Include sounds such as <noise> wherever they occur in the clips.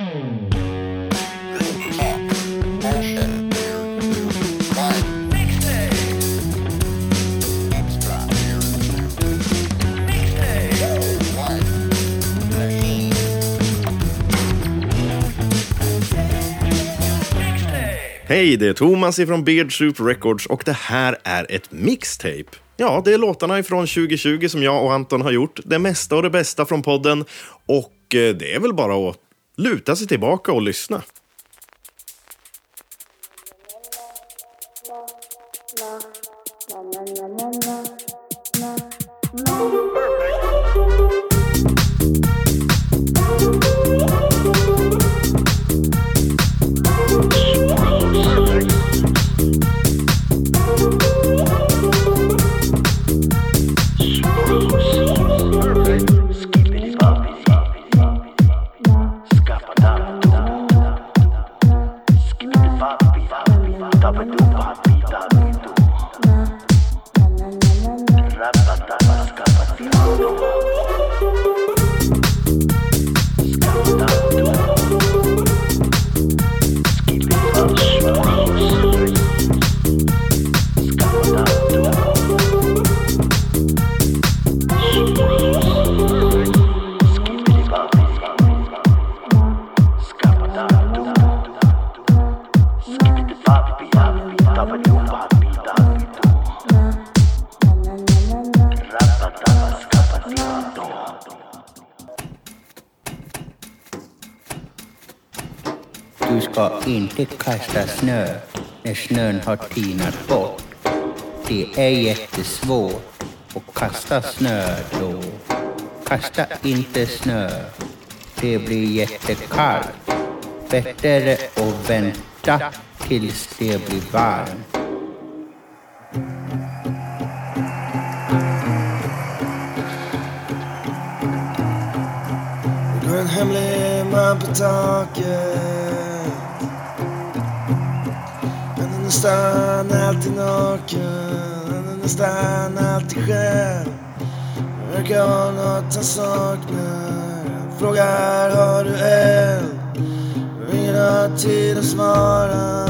Hej, det är Thomas ifrån Beard Soup Records och det här är ett mixtape. Ja, det är låtarna ifrån 2020 som jag och Anton har gjort. Det mesta och det bästa från podden. Och eh, det är väl bara att luta sig tillbaka och lyssna. Du ska inte kasta snö när snön har tinat bort. Det är jättesvårt att kasta snö då. Kasta inte snö. Det blir jättekallt. Bättre att vänta tills det blir varmt. Det går en hemlig man på taket. Nästan alltid naken. Nästan alltid själv. Verkar ha nåt han saknar. Frågar har du eld? Ingen har tid att svara.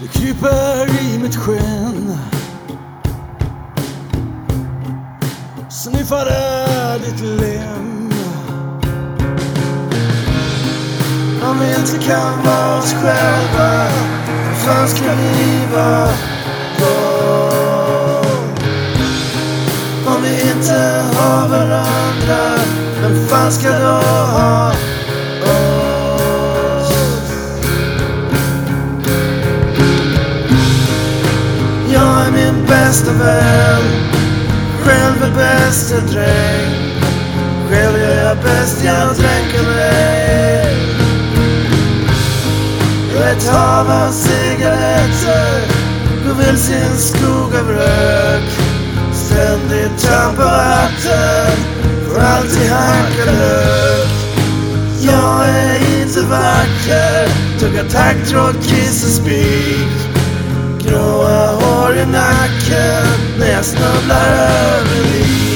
Det kryper i mitt skinn. sniffade Om vi inte kan vara oss själva Hur fan ska vi vara då? Om vi inte har varandra Vem fan ska då ha oss? Jag är min bästa vän själv är bästa dräng Själv gör jag bäst jag dränker mig ett hav av cigaretter. Går vilse i en skog av rök. Ständigt trampar hatten Får alltid hacka lök. Jag är inte vacker Tuggar taggtråd, kiss och spik. Gråa hår i nacken när jag snubblar över lik.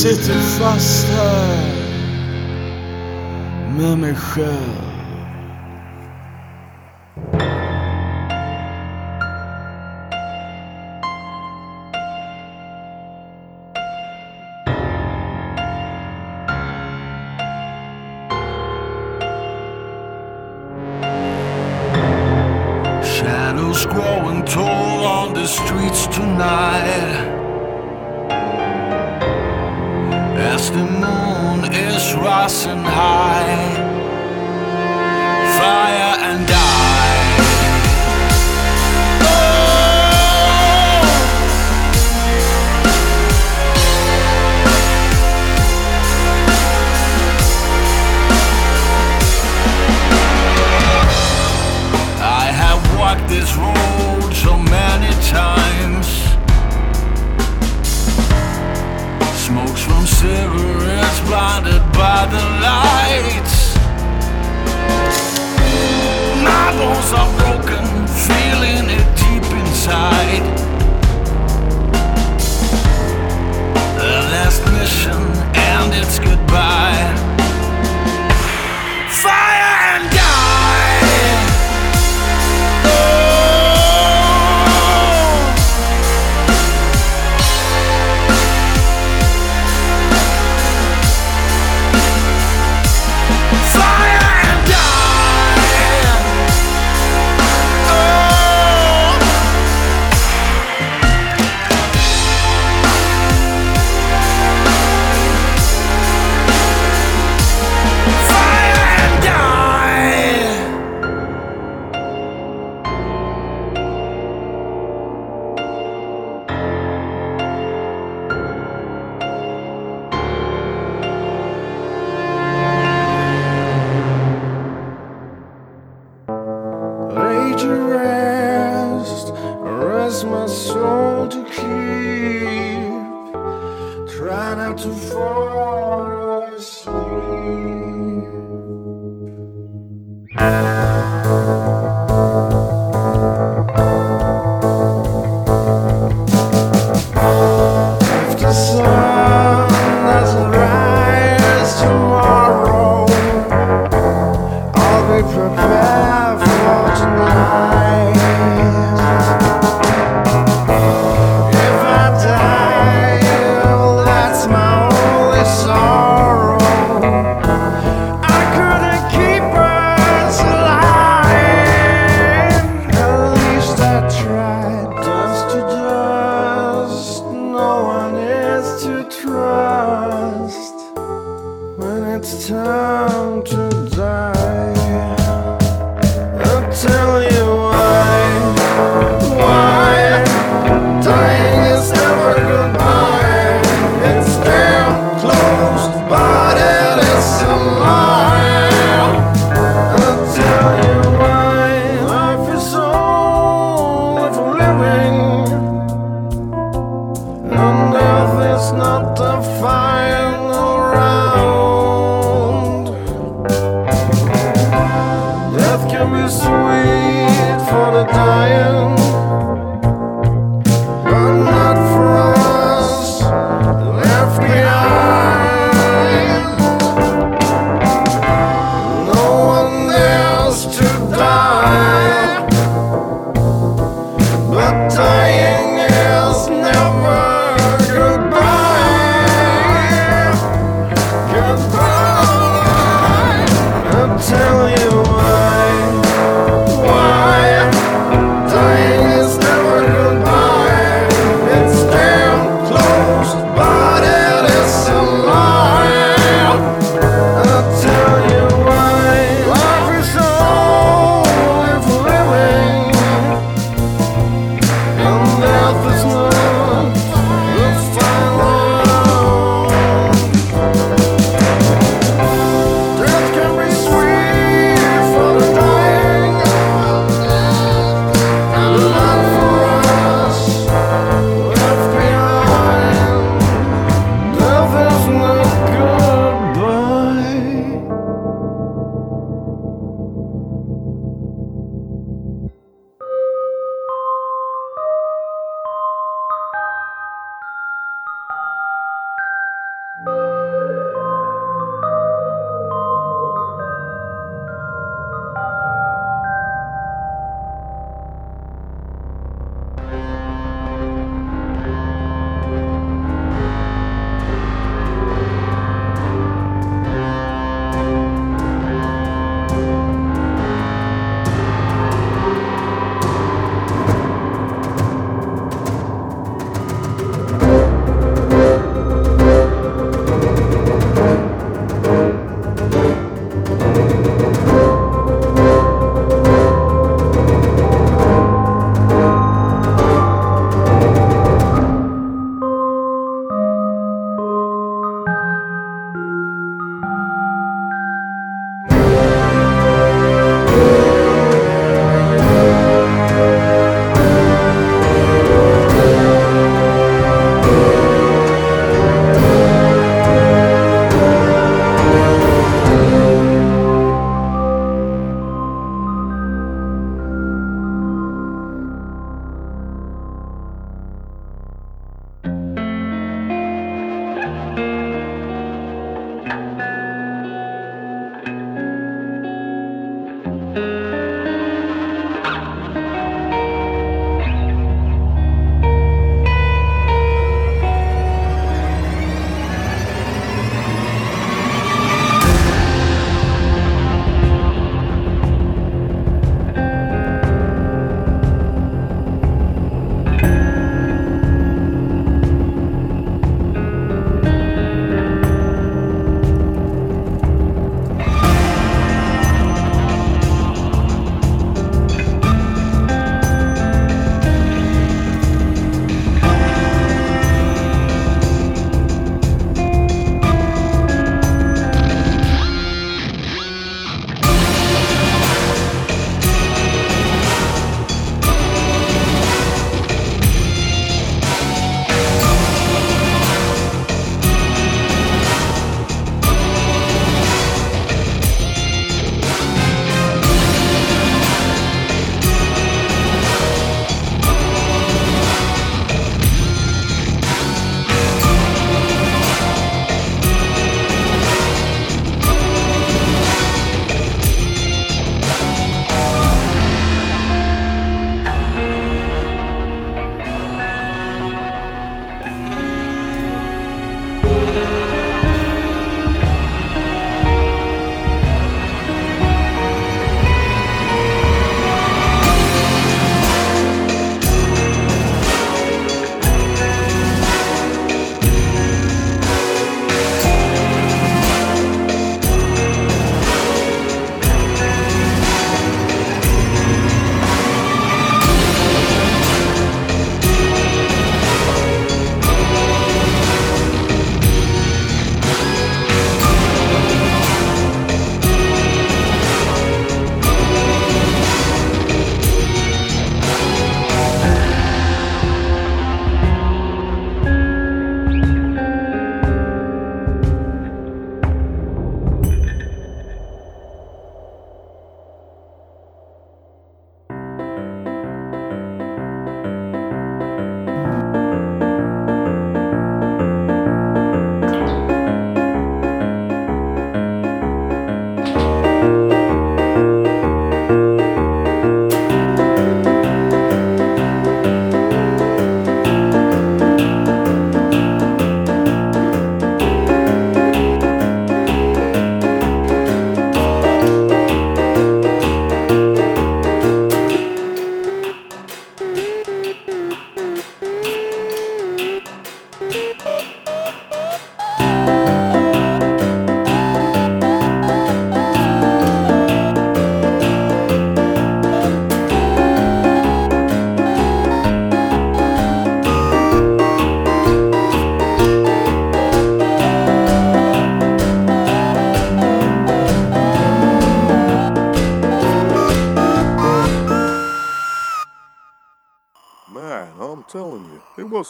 Sitter fast här med mig själv. this road so many times. Smokes from cigarettes blinded by the light.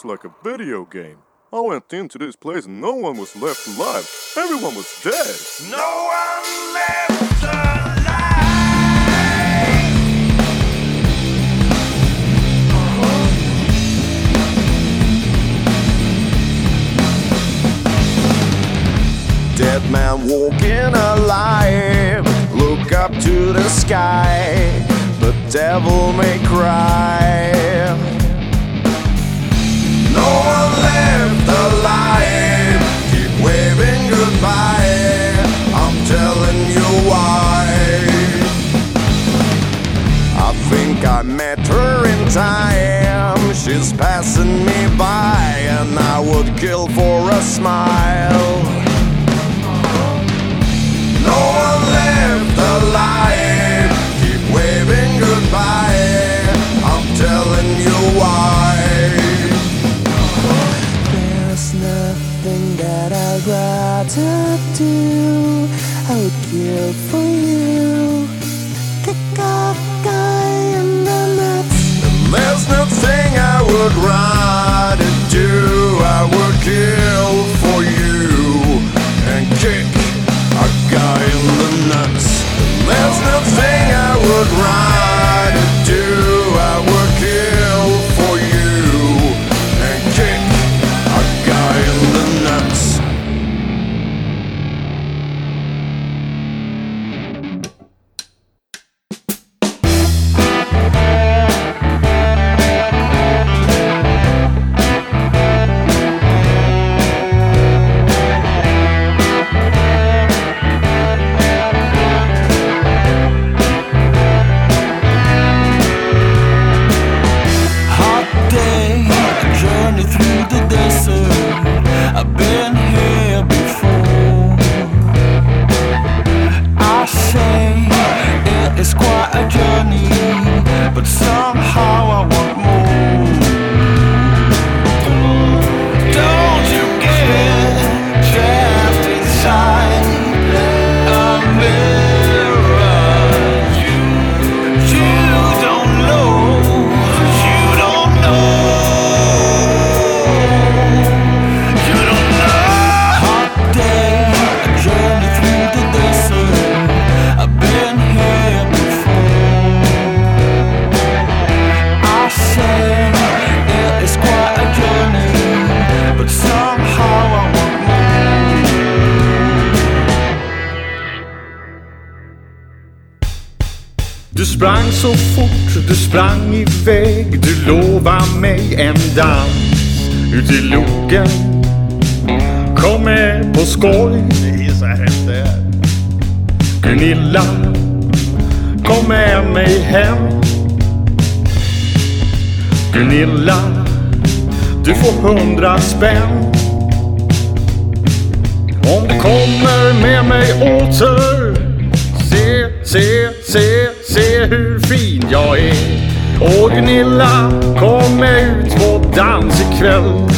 Like a video game. I went into this place and no one was left alive. Everyone was dead. No one left alive. Dead man walking alive. Look up to the sky. The devil may cry. No one left alive. would run. Ut i loken. Kom med på skoj. Det är så här det är. Gunilla Kom med mig hem. Gunilla Du får hundra spänn. Om du kommer med mig åter. Se, se, se, se hur fin jag är. Och Gunilla, kom med ut på dans ikväll.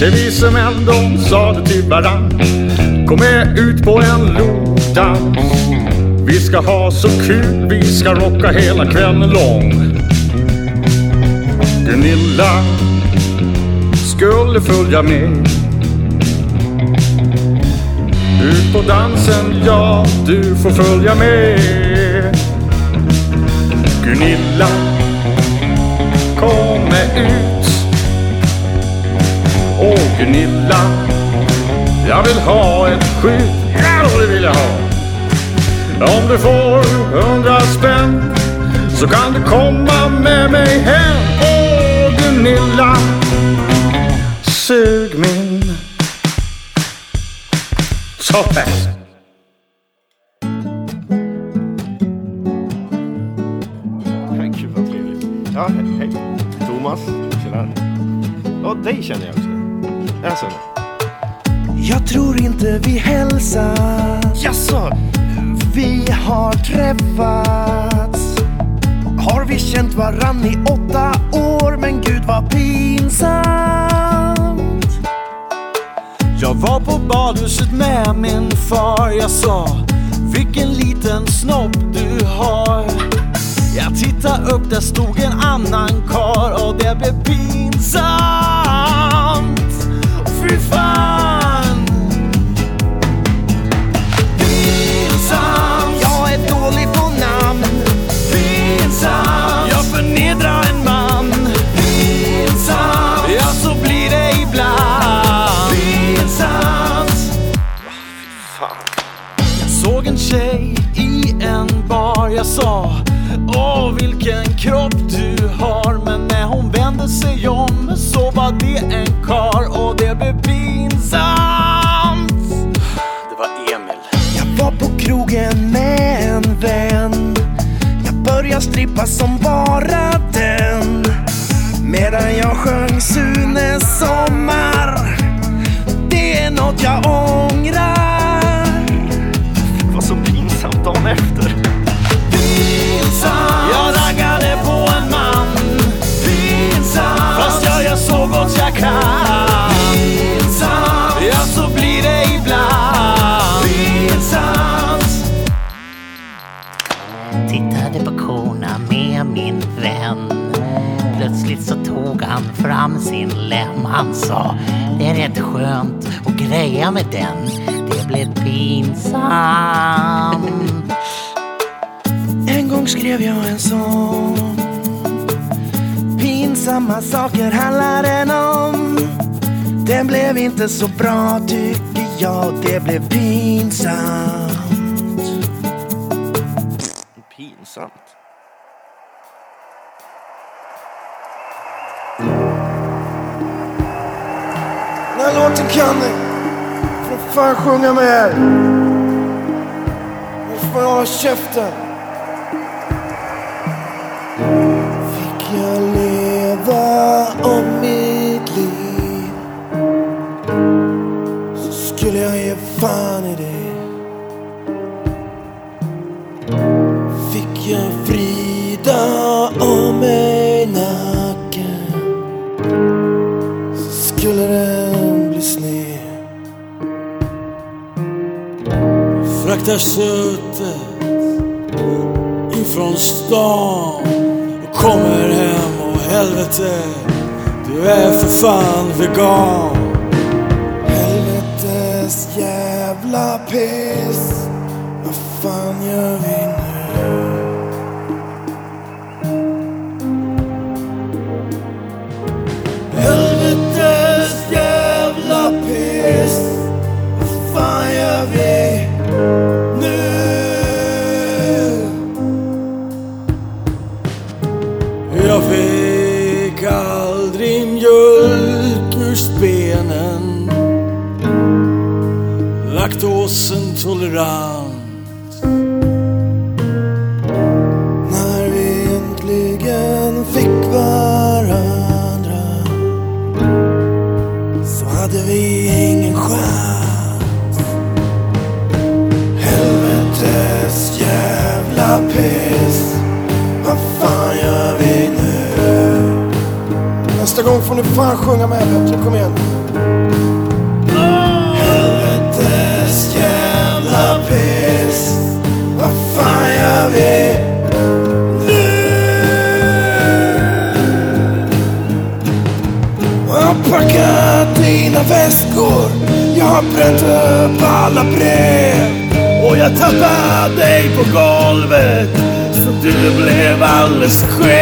Det vise män de sade till varann. Kom med ut på en lodans. Vi ska ha så kul, vi ska rocka hela kvällen lång. Gunilla skulle följa med. Ut på dansen, ja du får följa med. Gunilla Kom med ut. Gunilla Jag vill ha ett skydd Ja det vill jag ha Om du får hundra spänn Så kan du komma med mig hem Åh Gunilla Sug min Toppen Gud vad trevligt. Ja, hej. Thomas. Tjena. Ja, dig känner jag också. Alltså. Jag tror inte vi hälsar. Jaså? Vi har träffats. Har vi känt varann i åtta år, men gud vad pinsamt. Jag var på badhuset med min far Jag sa Vilken liten snopp du har Jag tittade upp, där stod en annan kar och det blev pinsamt. Fy Jag strippa som bara den. Medan jag sjöng Sunes sommar. Det är något jag ångrar. Han fram sin lem. Han sa, det är rätt skönt att greja med den. Det blev pinsamt. En gång skrev jag en sång Pinsamma saker handlar den om Den blev inte så bra tycker jag Det blev pinsamt Pinsamt. Låten kan ni. Får fan sjunga med. er. Nu får jag hålla käften. Fick jag leva Fraktar köttet ifrån stan och kommer hem och helvete, du är för fan vegan. Helvetes jävla piss. Vad fan gör vi Laktosintolerant När vi äntligen fick varandra så hade vi ingen chans. Helvetes jävla piss. Vad fan gör vi nu? Nästa gång får ni fan sjunga med blev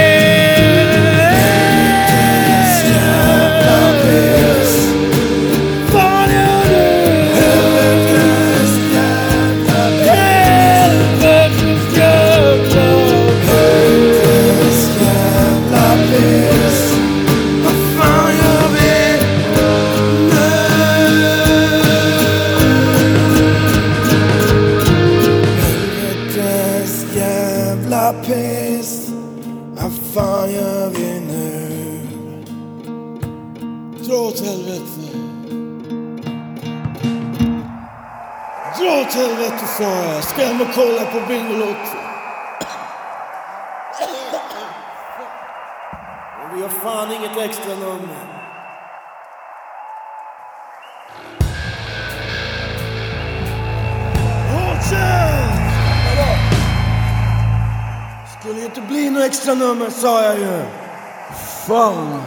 nummer sa jag ju. Fan.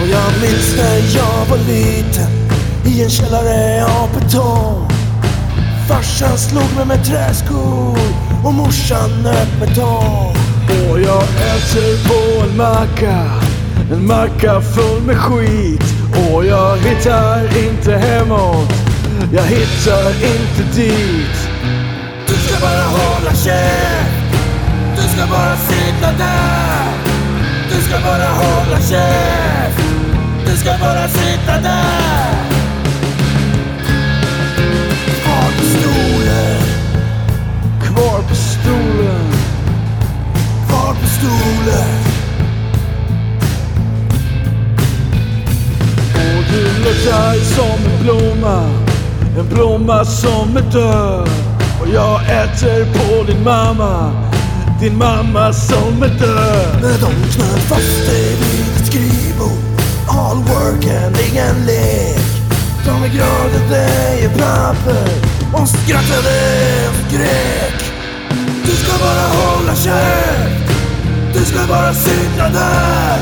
Ja, jag minns när jag var liten i en källare av betong. Farsan slog mig med träskor och morsan nöp med tång. Och jag äter på en macka en macka full med skit Och jag hittar inte hemåt. Jag hittar inte dit. Du ska bara hålla käft. Du ska bara sitta där. Du ska bara hålla käft. Du ska bara sitta där. Blomma som är död Och jag äter på din mamma Din mamma som är död Med de knöt fast dig vid ditt skrivbord. All work and ingen lek. De begravde dig i papper. Och skrattade och skrek Du ska bara hålla käft Du ska bara sitta där.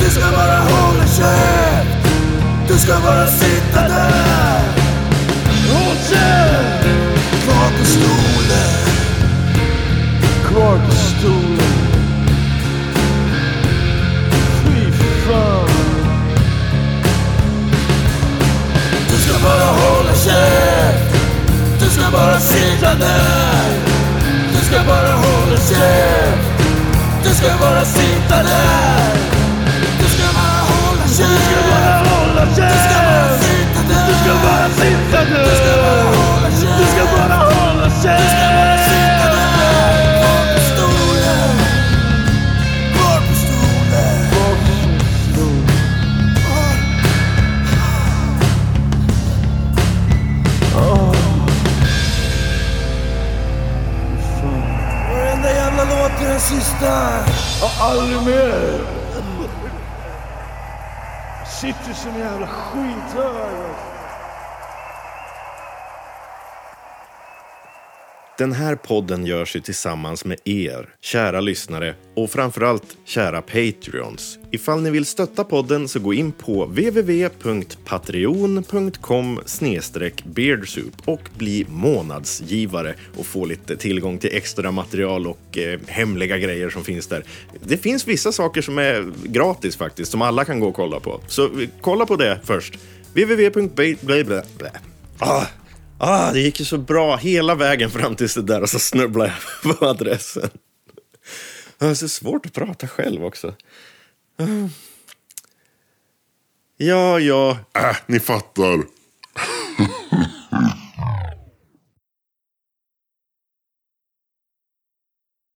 Du ska bara hålla käft Du ska bara sitta där på stolen Kvar på stolen Fy fan. Du ska bara hålla käft. Du ska bara sitta där. Du ska bara hålla käft. Du ska bara sitta där. Du ska bara hålla käft. Du ska bara hålla Du ska bara sitta där. Du ska bara sitta där där och Aldrig mer. Sitter som en jävla skithög. Den här podden görs ju tillsammans med er, kära lyssnare och framförallt kära Patreons. Ifall ni vill stötta podden så gå in på www.patreon.com beardsoup och bli månadsgivare och få lite tillgång till extra material och eh, hemliga grejer som finns där. Det finns vissa saker som är gratis faktiskt, som alla kan gå och kolla på. Så kolla på det först. www.ba... Ah, Ah, det gick ju så bra hela vägen fram tills det där och så snubblade jag <laughs> på adressen. Det är så svårt att prata själv också. Ja, ja. Äh, ni fattar. <laughs>